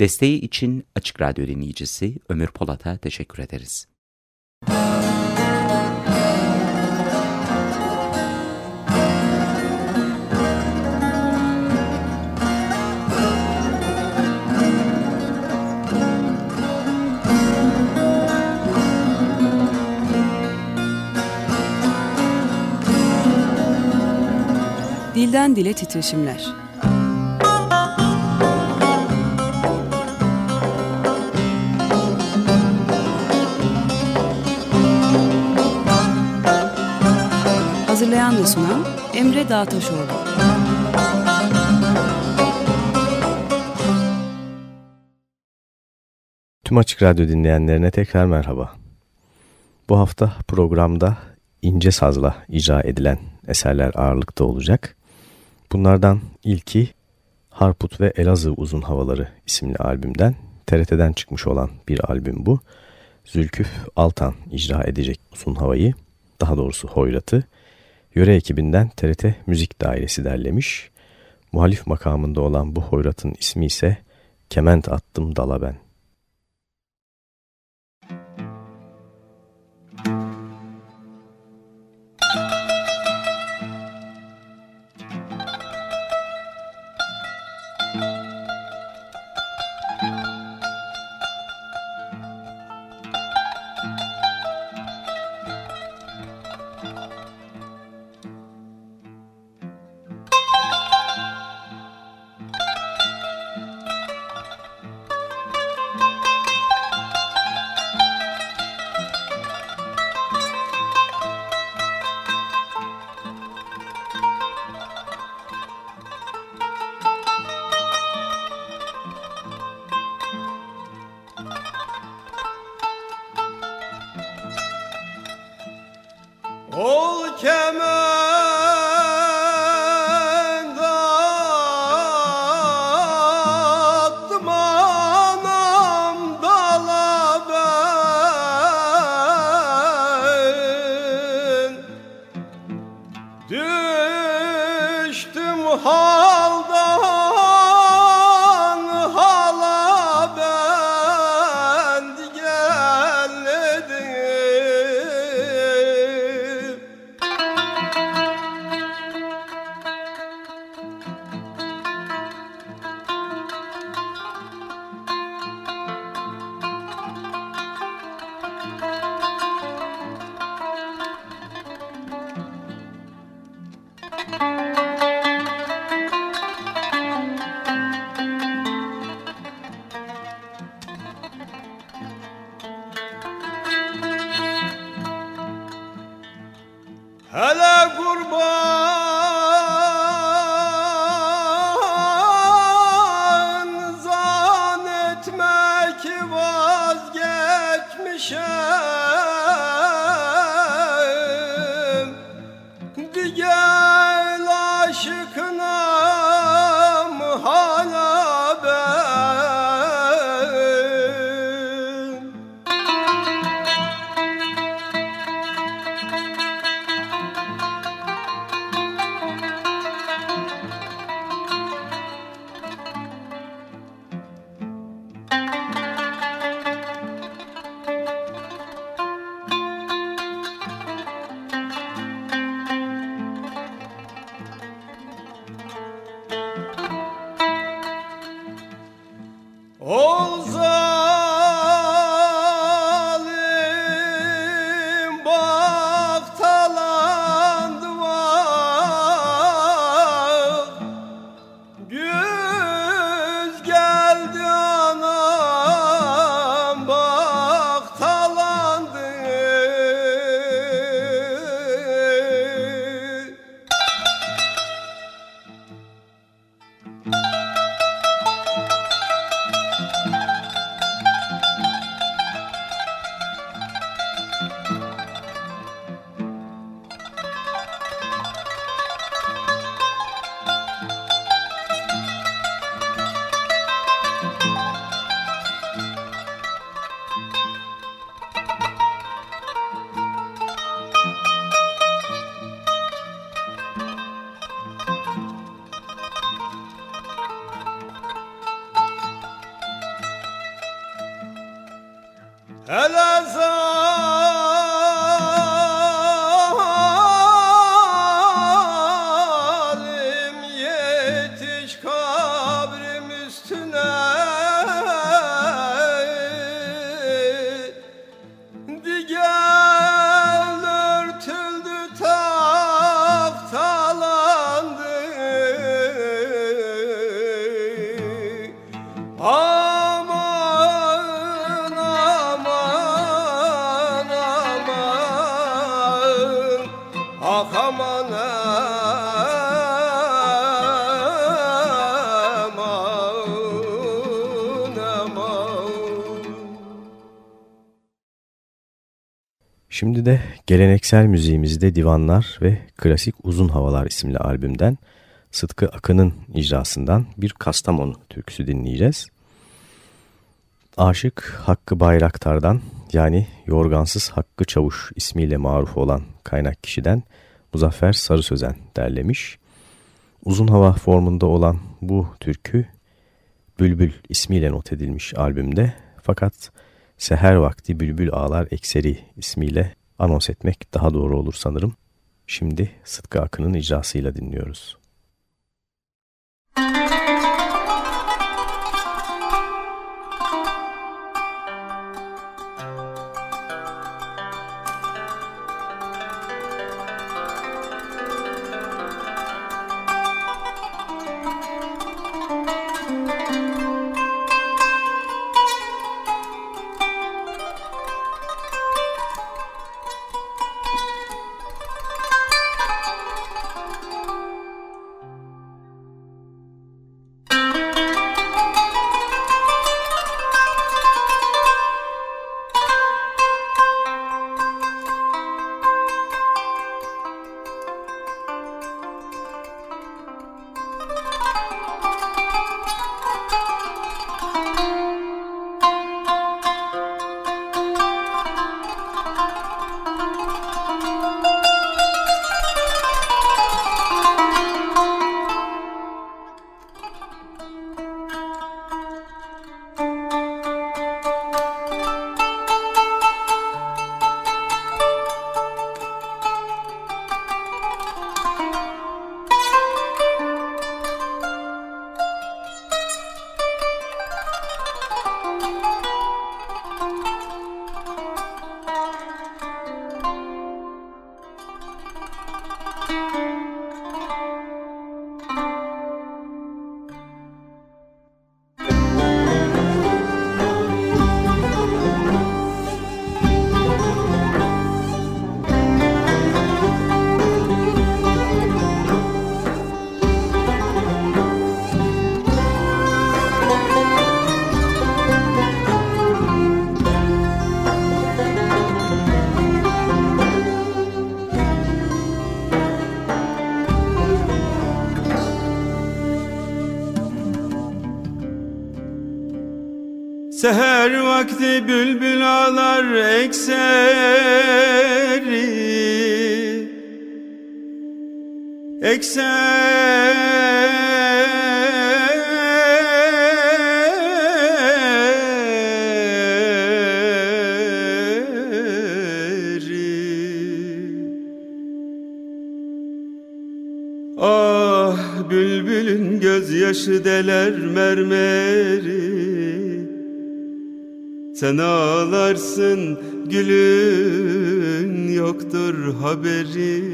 Desteği için Açık Radyo dinleyicisi Ömür Polat'a teşekkür ederiz. Dilden Dile Titreşimler Hazırlayan ve sunan Emre Dağtaşoğlu. Tüm Açık Radyo dinleyenlerine tekrar merhaba. Bu hafta programda ince sazla icra edilen eserler ağırlıkta olacak. Bunlardan ilki Harput ve Elazığ Uzun Havaları isimli albümden TRT'den çıkmış olan bir albüm bu. Zülküf Altan icra edecek uzun havayı, daha doğrusu hoyratı Yöre ekibinden TRT Müzik Dairesi derlemiş. Muhalif makamında olan bu hoyratın ismi ise Kement Attım Dala Ben. etmek vazgeçmişim. De geleneksel müziğimizde Divanlar ve Klasik Uzun Havalar isimli albümden Sıtkı Akın'ın icrasından bir Kastamonu türküsü dinleyeceğiz. Aşık Hakkı Bayraktar'dan yani Yorgansız Hakkı Çavuş ismiyle maruf olan kaynak kişiden Muzaffer Sarı Sözen derlemiş. Uzun hava formunda olan bu türkü Bülbül ismiyle not edilmiş albümde fakat Seher Vakti Bülbül Ağlar Ekseri ismiyle anons etmek daha doğru olur sanırım. Şimdi Sıtkı Akın'ın icrasıyla dinliyoruz. Seher bülbül ağlar ekseri. Ekseri sen ağlarsın gülün yoktur haberi.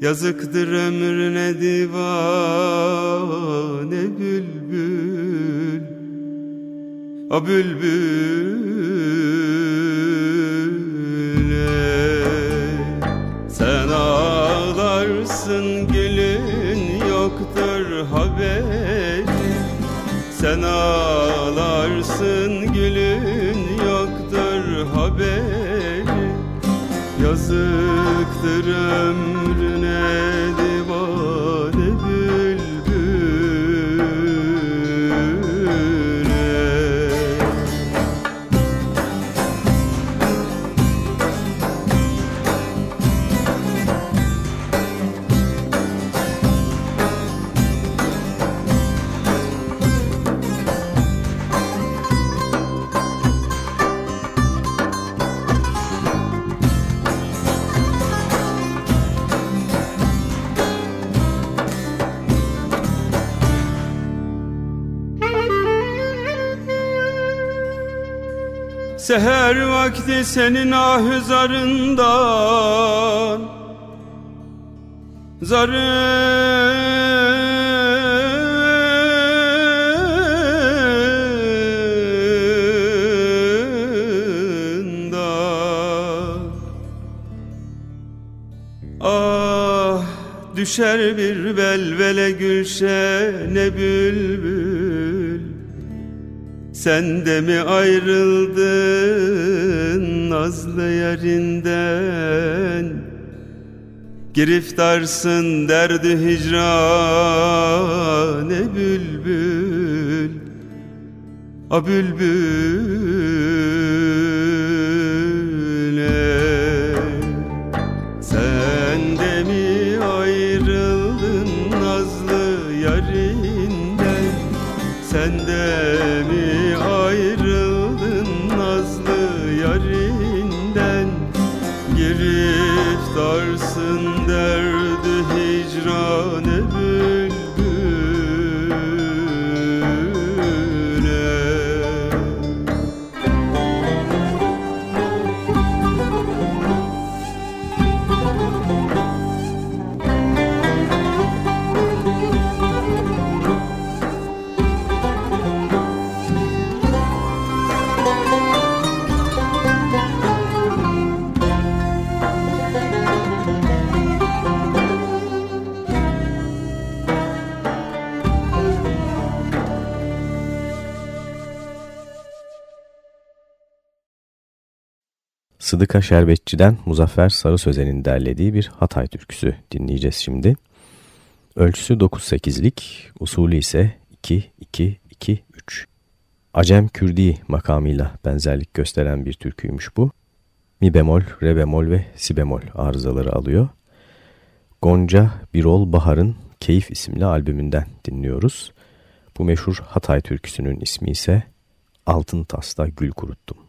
Yazıktır ömrüne divane bülbül. A bülbüle. Sen ağlarsın gülün yoktur haberi. Sen ağlarsın Yazıktır Seher vakti senin ahüzarından zarında Ah düşer bir velvele gülşene bülbül Sen de mi ayrıldın nazlı yerinden? Giriftarsın derdi hicrane bülbül A bülbüle hicrane Sıdıka Şerbetçi'den Muzaffer Sarı Sözen'in derlediği bir Hatay türküsü dinleyeceğiz şimdi. Ölçüsü 9-8'lik, usulü ise 2-2-2-3. Acem Kürdi makamıyla benzerlik gösteren bir türküymüş bu. Mi bemol, re bemol ve si bemol arızaları alıyor. Gonca Birol Bahar'ın Keyif isimli albümünden dinliyoruz. Bu meşhur Hatay türküsünün ismi ise Altın Tas'ta Gül Kuruttum.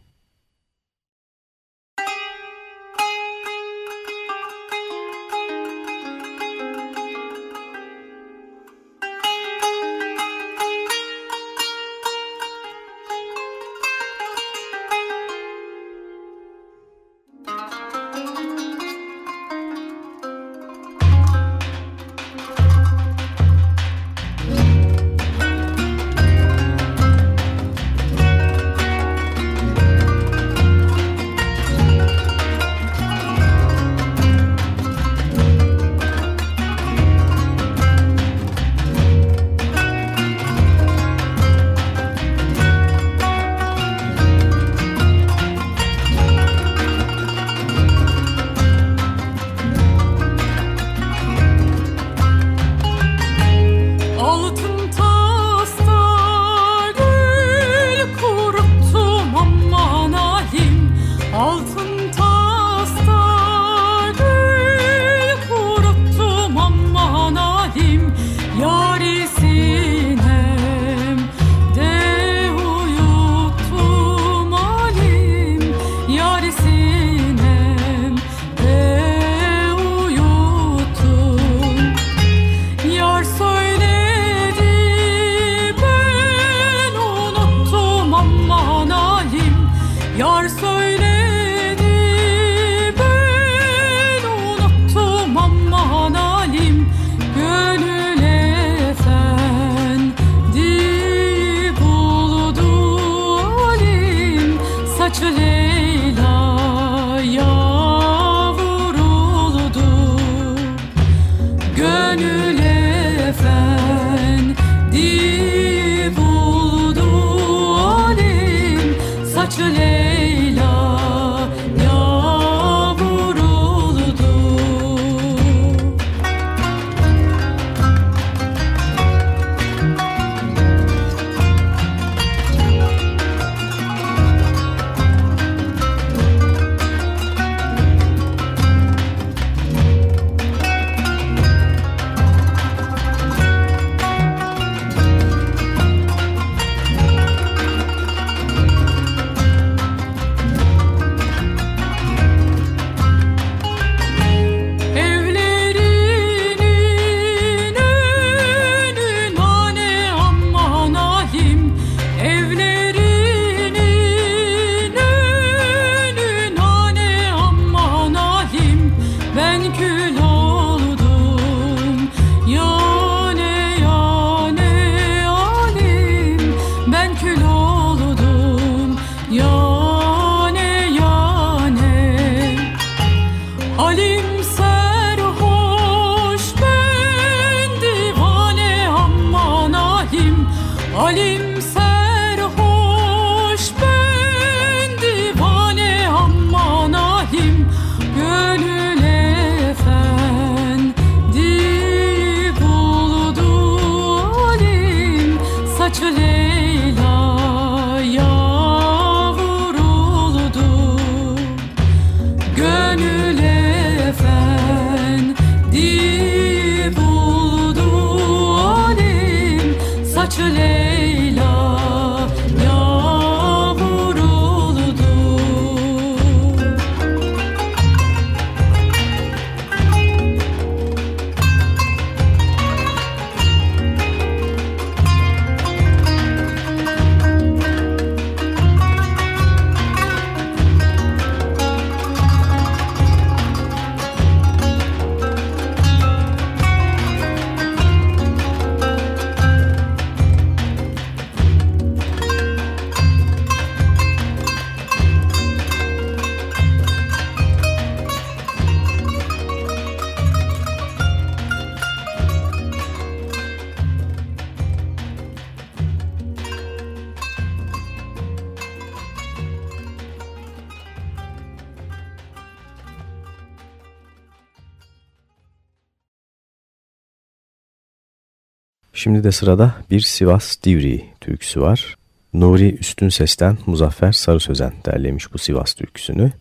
Şimdi de sırada bir Sivas Divri türküsü var. Nuri Üstün Ses'ten Muzaffer Sarı Sözen derlemiş bu Sivas türküsünü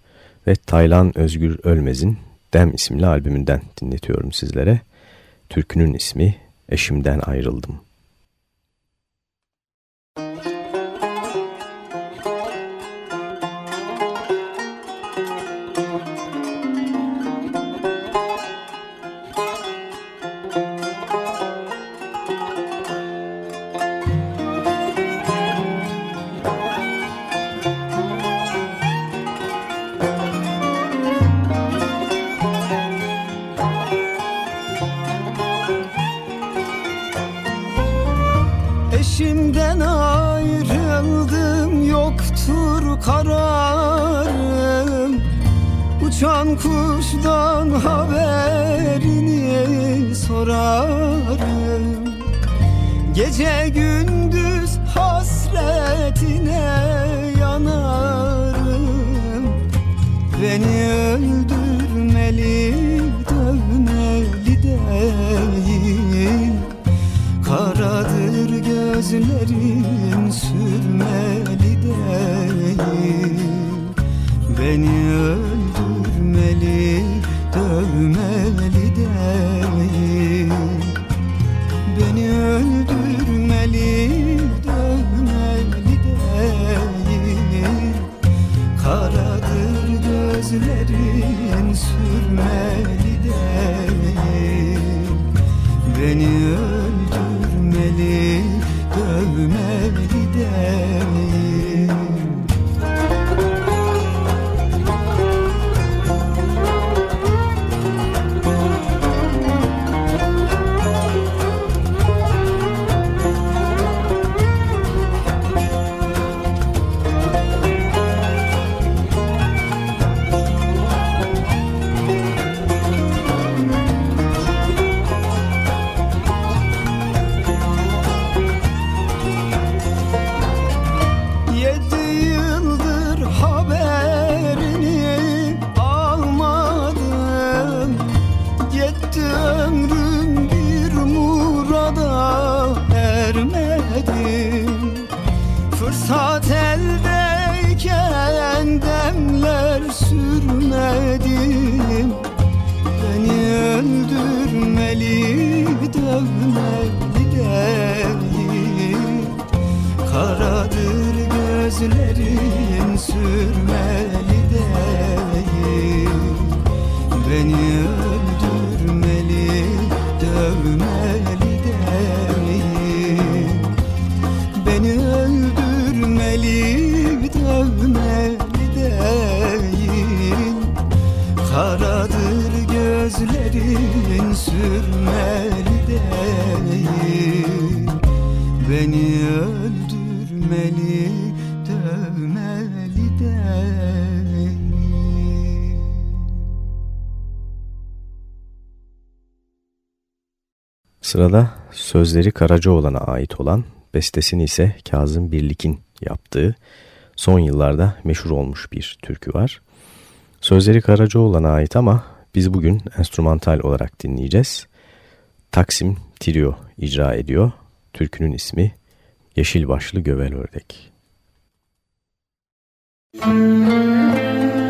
ve Taylan Özgür Ölmez'in Dem isimli albümünden dinletiyorum sizlere. Türkünün ismi Eşimden Ayrıldım. Eşimden ayrıldım yoktur kararım. Uçan kuştan haberini sorarım. Gece gündüz hasretine yanarım. Beni öldürmeli gözlerim Sırada sözleri Karacaoğlan'a ait olan bestesini ise Kazım Birlik'in yaptığı son yıllarda meşhur olmuş bir türkü var. Sözleri Karacaoğlan'a ait ama biz bugün enstrümantal olarak dinleyeceğiz. Taksim Trio icra ediyor. Türkünün ismi Yeşil Başlı Gövel Ördek. Müzik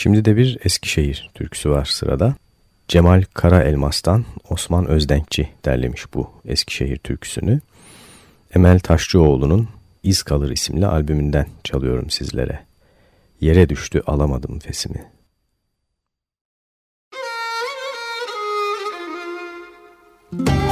Şimdi de bir Eskişehir türküsü var sırada. Cemal Kara Elmas'tan Osman Özdenkçi derlemiş bu Eskişehir türküsünü. Emel Taşçıoğlu'nun İz Kalır isimli albümünden çalıyorum sizlere. Yere düştü alamadım fesimi. edemem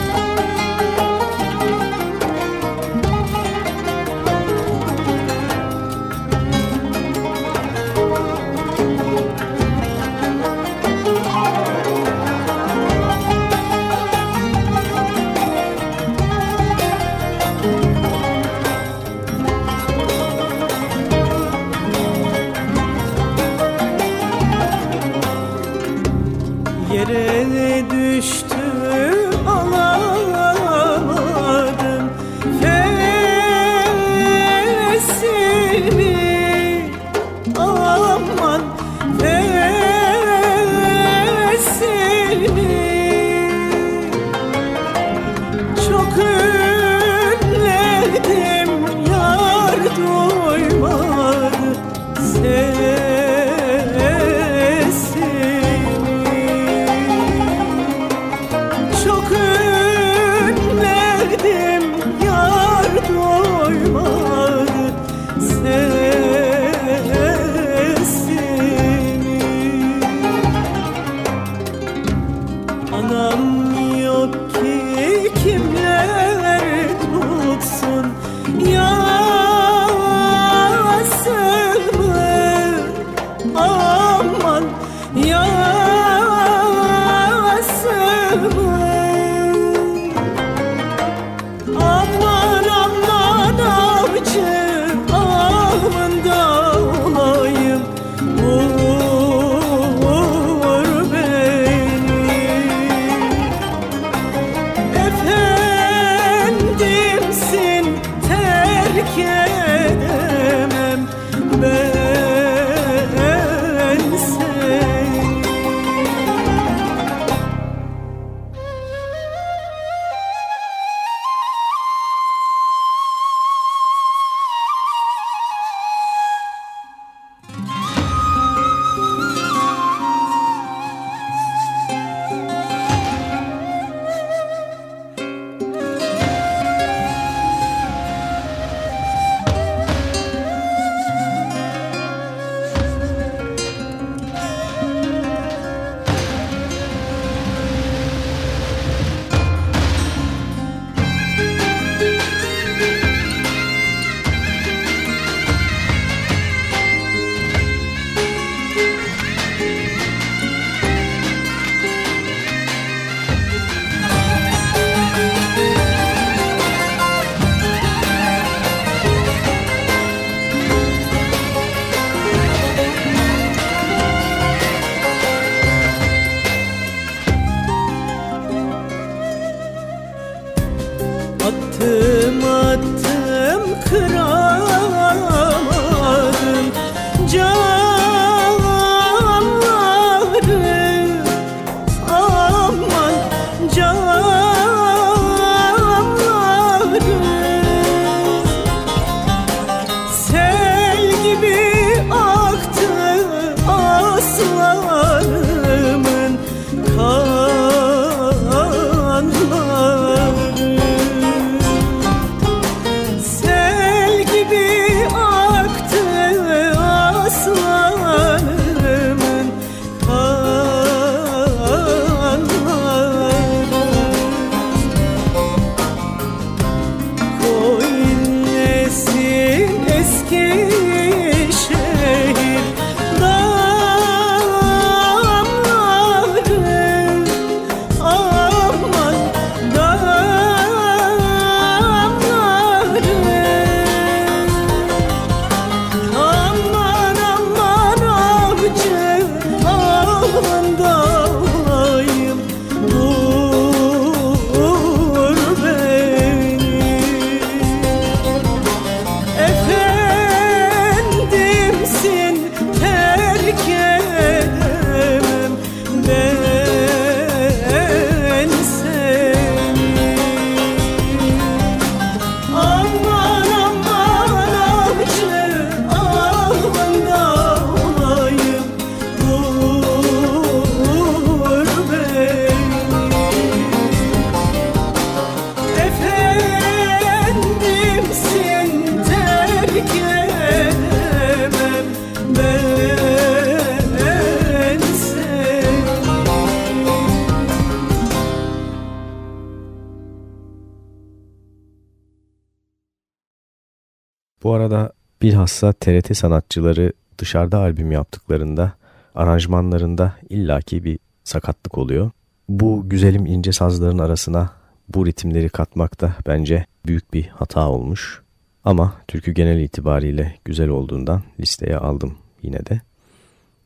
bilhassa TRT sanatçıları dışarıda albüm yaptıklarında aranjmanlarında illaki bir sakatlık oluyor. Bu güzelim ince sazların arasına bu ritimleri katmak da bence büyük bir hata olmuş. Ama türkü genel itibariyle güzel olduğundan listeye aldım yine de.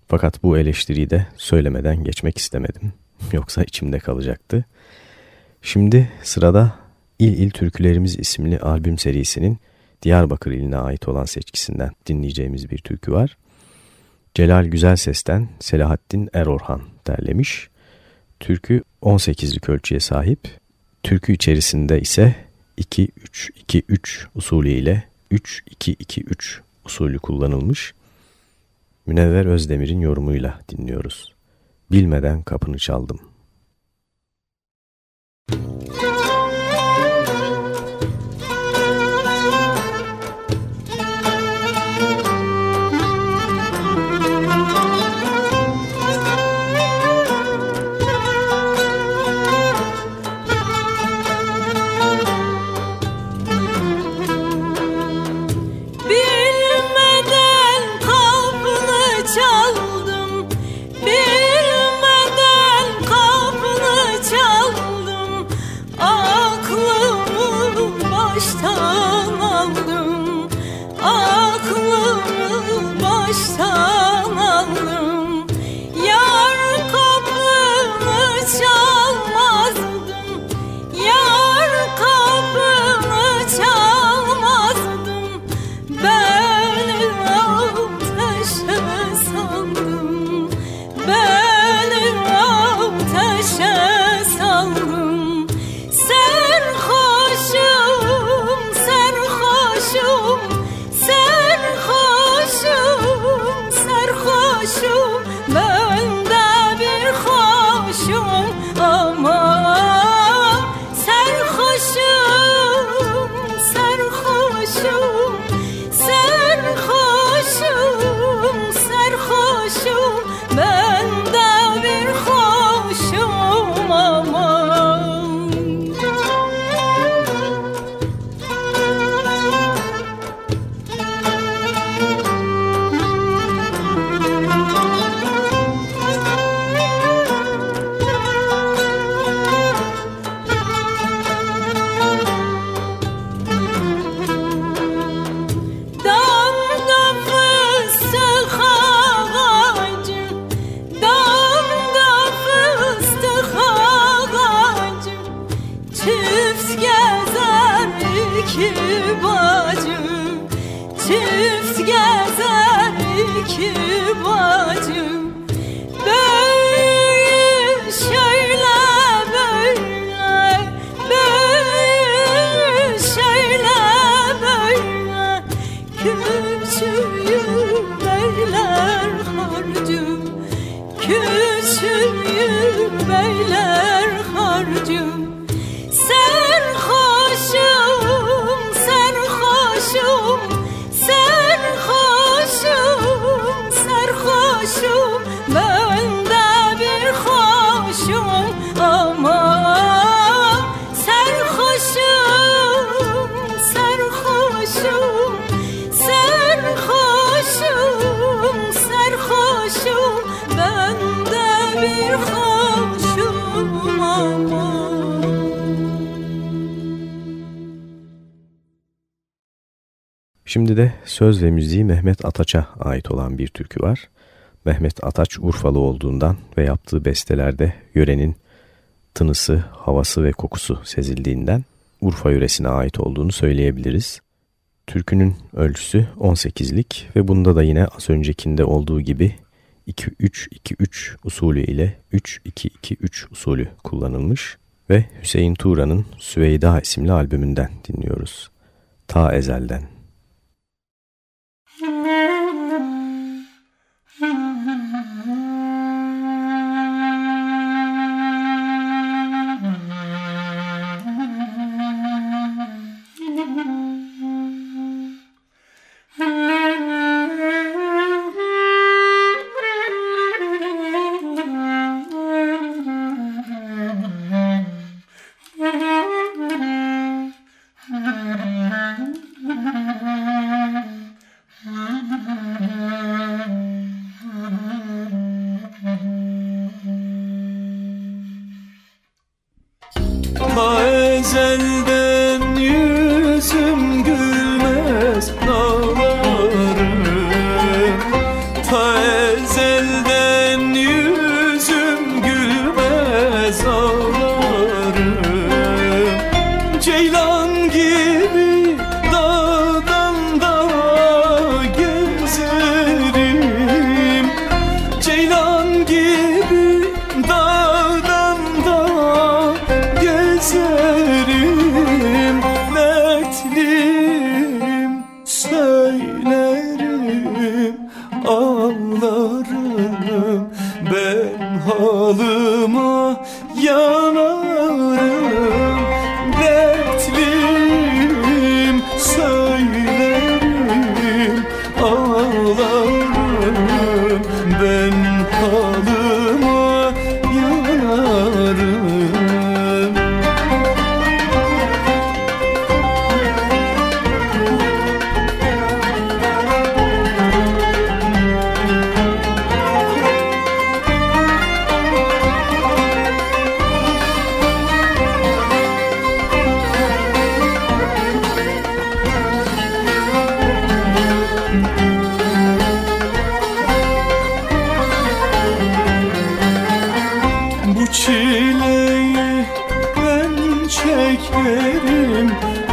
Fakat bu eleştiriyi de söylemeden geçmek istemedim. Yoksa içimde kalacaktı. Şimdi sırada İl İl Türkülerimiz isimli albüm serisinin Diyarbakır iline ait olan seçkisinden dinleyeceğimiz bir türkü var. Celal Güzel Ses'ten Selahattin Erorhan derlemiş. Türkü 18'lik ölçüye sahip. Türkü içerisinde ise 2-3-2-3 usulü ile 3-2-2-3 usulü kullanılmış. Münevver Özdemir'in yorumuyla dinliyoruz. Bilmeden kapını çaldım. Şimdi de söz ve müziği Mehmet Ataç'a ait olan bir türkü var. Mehmet Ataç Urfalı olduğundan ve yaptığı bestelerde yörenin tınısı, havası ve kokusu sezildiğinden Urfa yöresine ait olduğunu söyleyebiliriz. Türkünün ölçüsü 18'lik ve bunda da yine az öncekinde olduğu gibi 2-3-2-3 usulü ile 3-2-2-3 usulü kullanılmış ve Hüseyin Tuğra'nın Süveyda isimli albümünden dinliyoruz. Ta ezelden.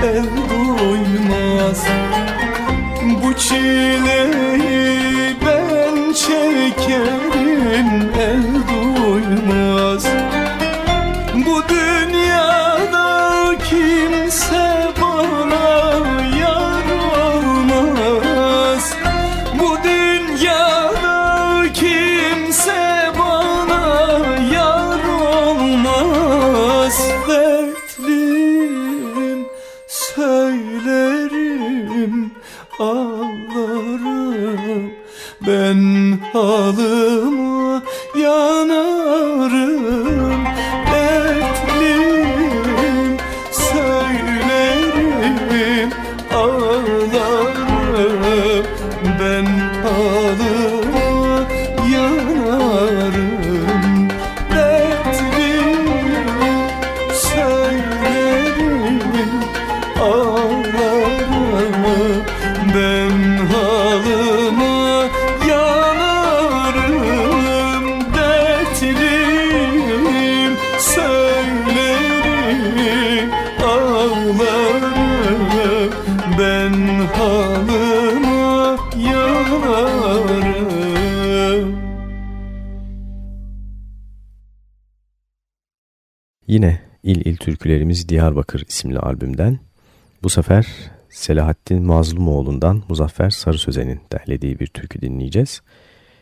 El duymaz. Bu çileyi ben çekerim Diyarbakır isimli albümden bu sefer Selahattin Mazlumoğlu'ndan Muzaffer Sarı Sözen'in derlediği bir türkü dinleyeceğiz.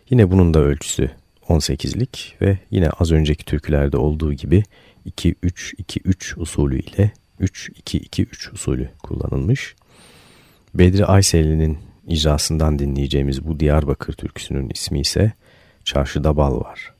Yine bunun da ölçüsü 18'lik ve yine az önceki türkülerde olduğu gibi 2-3-2-3 usulü ile 3-2-2-3 usulü kullanılmış. Bedri Aysel'in icrasından dinleyeceğimiz bu Diyarbakır türküsünün ismi ise Çarşıda Bal Var.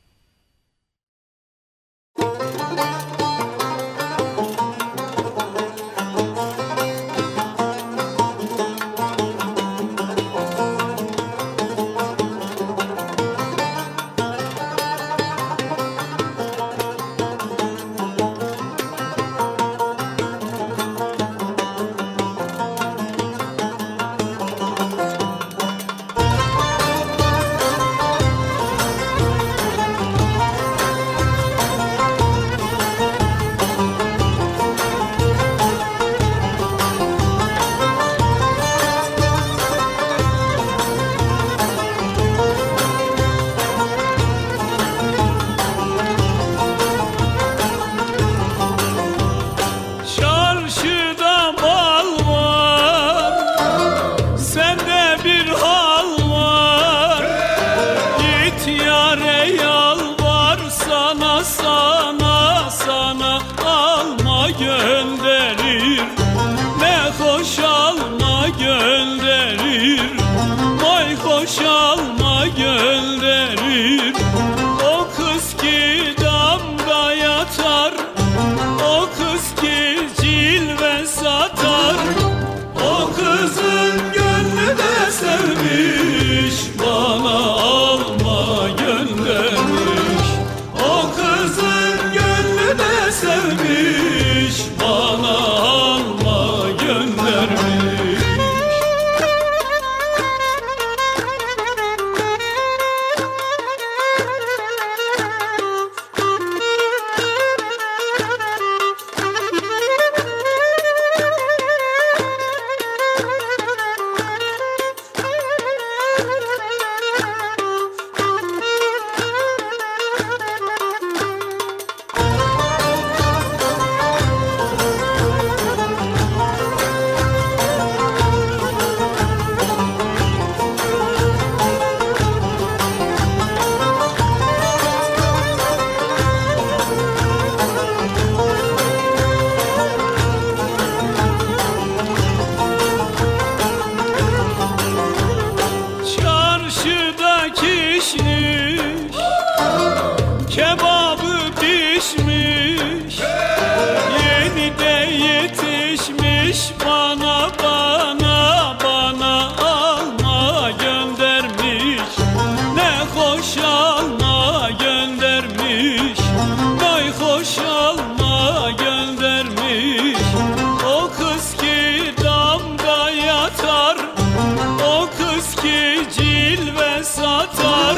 atar.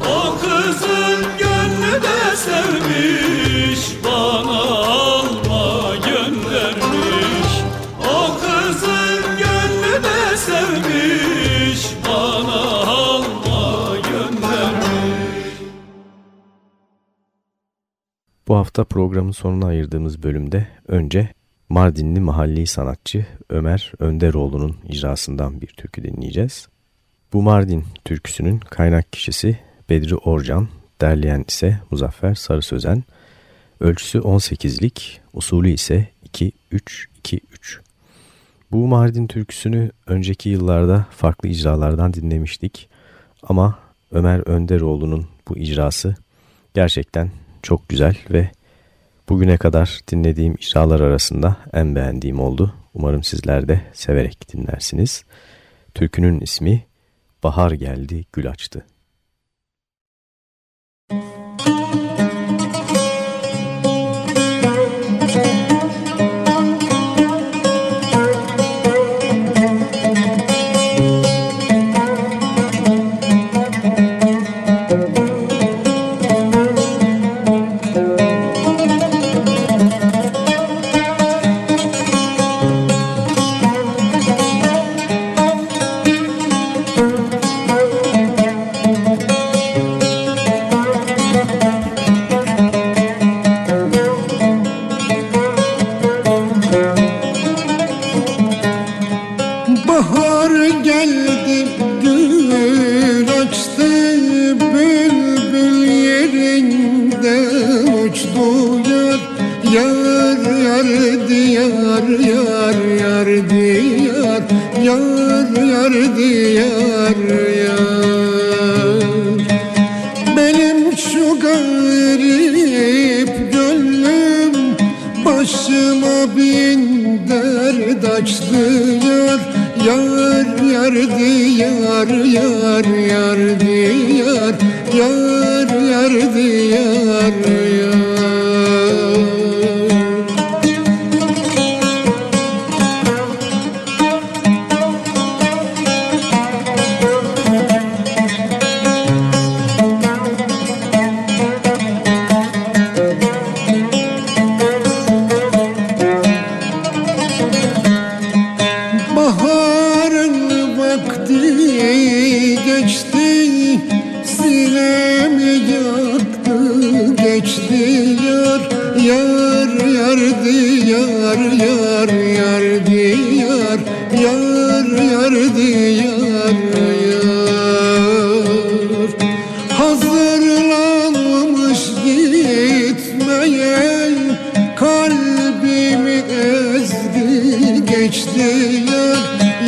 O kızın gönlü de sevmiş Bana alma göndermiş. O kızın gönlü de sevmiş Bana alma göndermiş. Bu hafta programın sonuna ayırdığımız bölümde önce Mardinli mahalli sanatçı Ömer Önderoğlu'nun icrasından bir türkü dinleyeceğiz. Bu Mardin türküsünün kaynak kişisi Bedri Orcan, derleyen ise Muzaffer Sarı Sözen. Ölçüsü 18'lik, usulü ise 2-3-2-3. Bu Mardin türküsünü önceki yıllarda farklı icralardan dinlemiştik. Ama Ömer Önderoğlu'nun bu icrası gerçekten çok güzel ve bugüne kadar dinlediğim icralar arasında en beğendiğim oldu. Umarım sizler de severek dinlersiniz. Türkünün ismi Bahar Geldi Gül Açtı.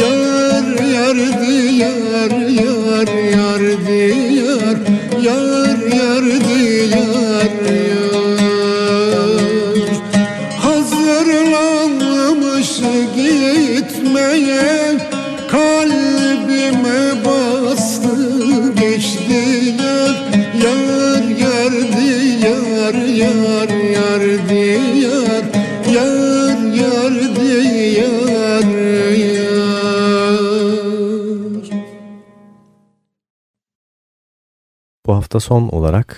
yar yar yar yar yar yar hafta son olarak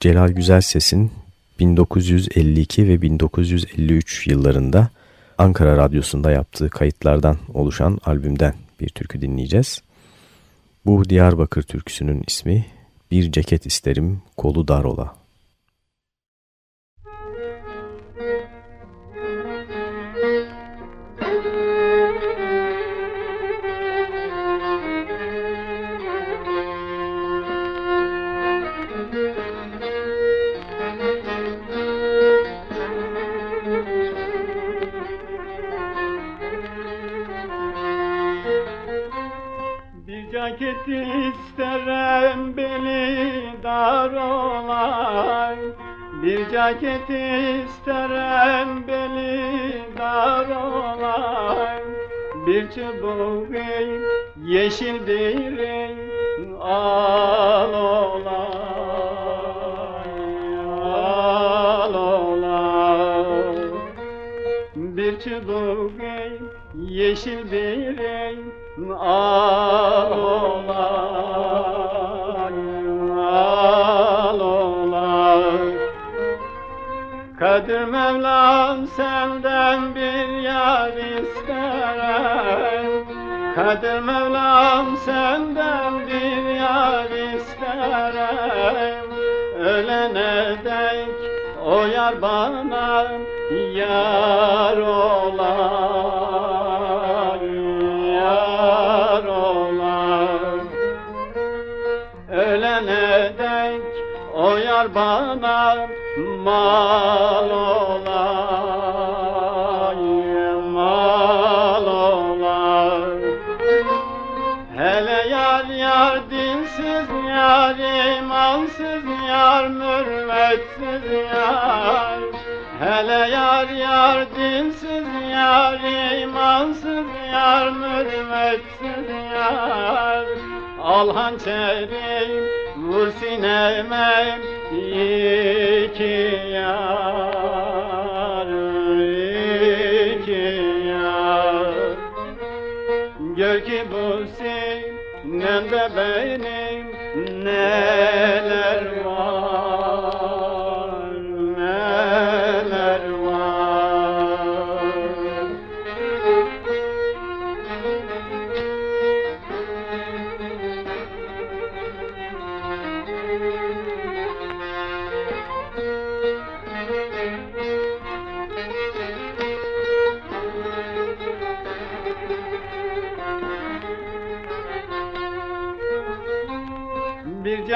Celal Güzelses'in 1952 ve 1953 yıllarında Ankara Radyosu'nda yaptığı kayıtlardan oluşan albümden bir türkü dinleyeceğiz. Bu Diyarbakır türküsünün ismi Bir Ceket İsterim Kolu Dar Ola. Felaket isterem beni dar olan Bir çubuk yeşil bir al olay Al olay Bir çubuk yeşil bir al Kadir Mevlam senden bir yar isterim. Kadir Mevlam senden bir yar isterim. Ölene dek o yar bana yar olan yar olan ölene dek o yar bana mal olan hele yar yar yar imansız yar mürvetsiz yar. Hele yar yar yar imansız yar mürvetsiz yar. Al hançeri vur sineme Gör ki bu sinemde benim neler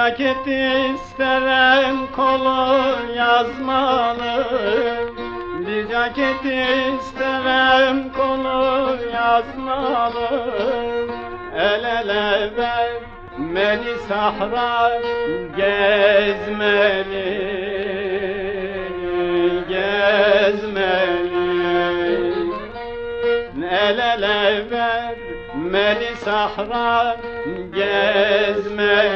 Bir ceket isterim kolu yazmalı. Bir ceket isterim kolu yazmalı. El ele ver Meli sahra gezmeli. Gezmeli. El ele ver Meli sahra Gezmeli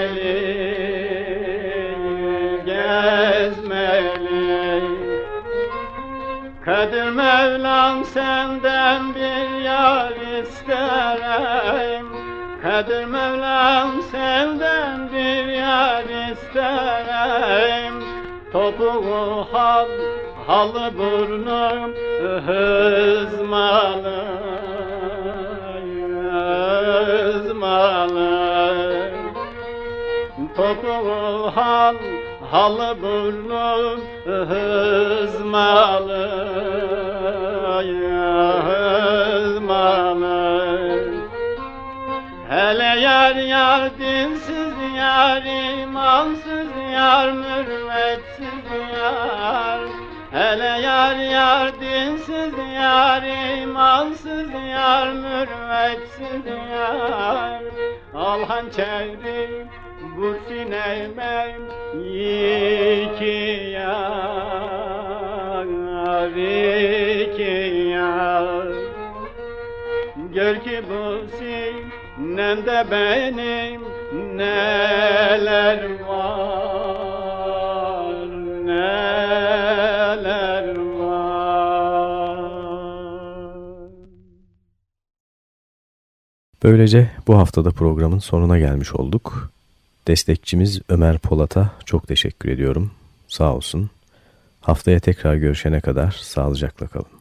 Kadir Mevlam senden bir yar isterim. Kadir Mevlam senden bir yar isterim. Topuğu hal, halı burnum hızmalı Hızmalı Topuğu hal, halı burnum Hızmalı yar yar dinsiz yar imansız yar mürvetsiz yar. Hele yar yar dinsiz yar imansız yar mürvetsiz yar. Al hançeri vur sineme iki yar iki yar. Gör ki bu sinemde benim neler var, neler var. Böylece bu haftada programın sonuna gelmiş olduk. Destekçimiz Ömer Polat'a çok teşekkür ediyorum. Sağ olsun. Haftaya tekrar görüşene kadar sağlıcakla kalın.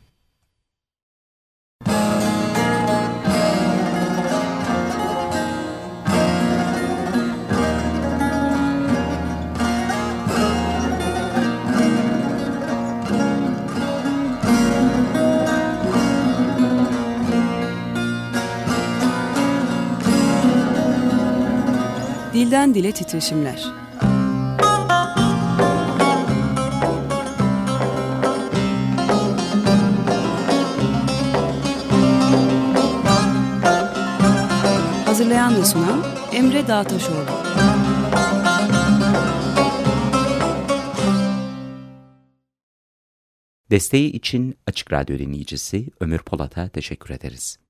Dilden dile titreşimler. Hazırlayan ve sunan Emre Dağtaşoğlu. Desteği için Açık Radyo dinleyicisi Ömür Polat'a teşekkür ederiz.